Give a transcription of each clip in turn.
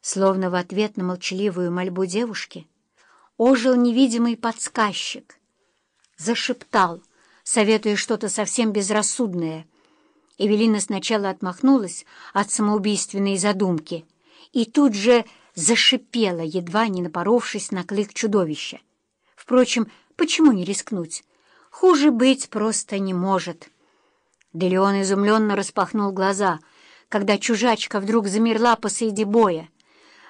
Словно в ответ на молчаливую мольбу девушки ожил невидимый подсказчик. Зашептал, советуя что-то совсем безрассудное. Эвелина сначала отмахнулась от самоубийственной задумки и тут же зашипела, едва не напоровшись на клык чудовища. Впрочем, почему не рискнуть? Хуже быть просто не может. Делеон изумленно распахнул глаза, когда чужачка вдруг замерла посреди боя.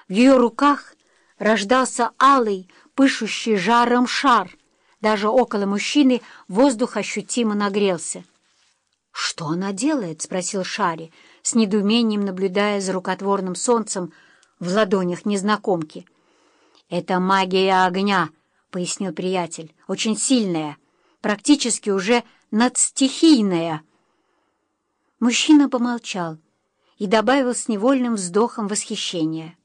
В ее руках рождался алый, пышущий жаром шар. Даже около мужчины воздух ощутимо нагрелся. «Что она делает?» — спросил Шари, с недоумением наблюдая за рукотворным солнцем в ладонях незнакомки. «Это магия огня», — пояснил приятель, — «очень сильная, практически уже надстихийная». Мужчина помолчал и добавил с невольным вздохом восхищения.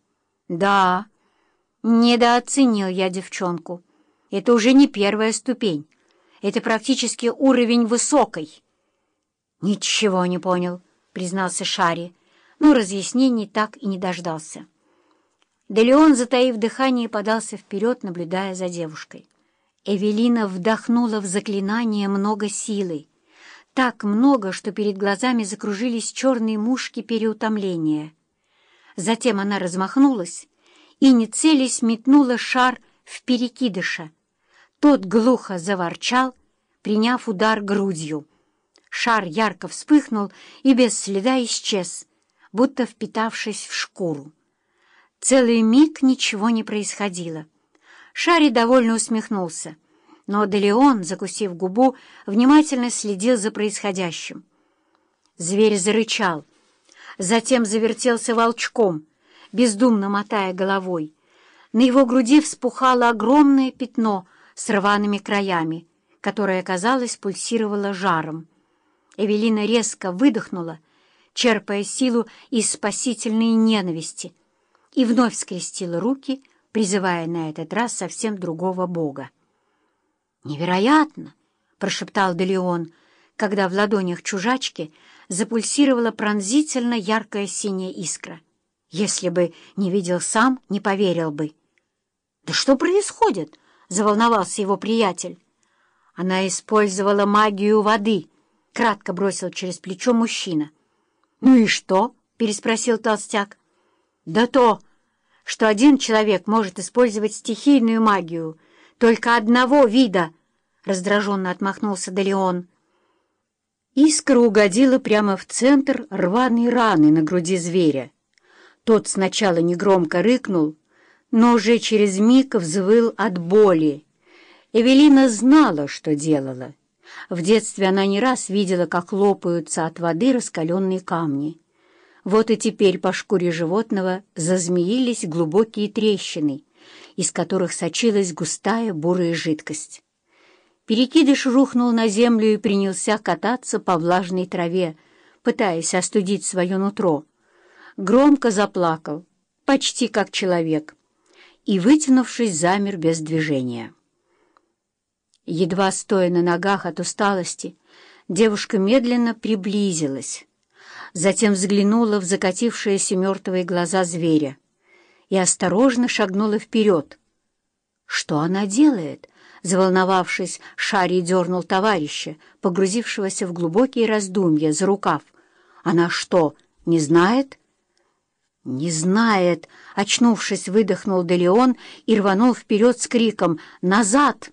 «Да, недооценил я девчонку. Это уже не первая ступень. Это практически уровень высокой». «Ничего не понял», — признался Шари, но разъяснений так и не дождался. Делеон, затаив дыхание, подался вперед, наблюдая за девушкой. Эвелина вдохнула в заклинание много силы. Так много, что перед глазами закружились черные мушки переутомления. Затем она размахнулась и, не целясь, метнула шар в перекидыша. Тот глухо заворчал, приняв удар грудью. Шар ярко вспыхнул и без следа исчез, будто впитавшись в шкуру. Целый миг ничего не происходило. Шари довольно усмехнулся, но Делеон, закусив губу, внимательно следил за происходящим. Зверь зарычал, затем завертелся волчком, бездумно мотая головой. На его груди вспухало огромное пятно с рваными краями, которое, казалось, пульсировало жаром. Эвелина резко выдохнула, черпая силу из спасительной ненависти — и вновь скрестила руки, призывая на этот раз совсем другого бога. «Невероятно!» — прошептал Делеон, когда в ладонях чужачки запульсировала пронзительно яркая синяя искра. «Если бы не видел сам, не поверил бы». «Да что происходит?» — заволновался его приятель. «Она использовала магию воды», — кратко бросил через плечо мужчина. «Ну и что?» — переспросил толстяк. Да то, что один человек может использовать стихийную магию только одного вида, — раздраженно отмахнулся Делеон. Искра угодила прямо в центр рваной раны на груди зверя. Тот сначала негромко рыкнул, но уже через миг взвыл от боли. Эвелина знала, что делала. В детстве она не раз видела, как лопаются от воды раскаленные камни. Вот и теперь по шкуре животного зазмеились глубокие трещины, из которых сочилась густая бурая жидкость. Перекидыш рухнул на землю и принялся кататься по влажной траве, пытаясь остудить свое нутро. Громко заплакал, почти как человек, и, вытянувшись, замер без движения. Едва стоя на ногах от усталости, девушка медленно приблизилась, затем взглянула в закатившиеся мертвые глаза зверя и осторожно шагнула вперед. «Что она делает?» Заволновавшись, Шарри дернул товарища, погрузившегося в глубокие раздумья, за рукав. «Она что, не знает?» «Не знает!» — очнувшись, выдохнул Делеон и рванул вперед с криком «Назад!»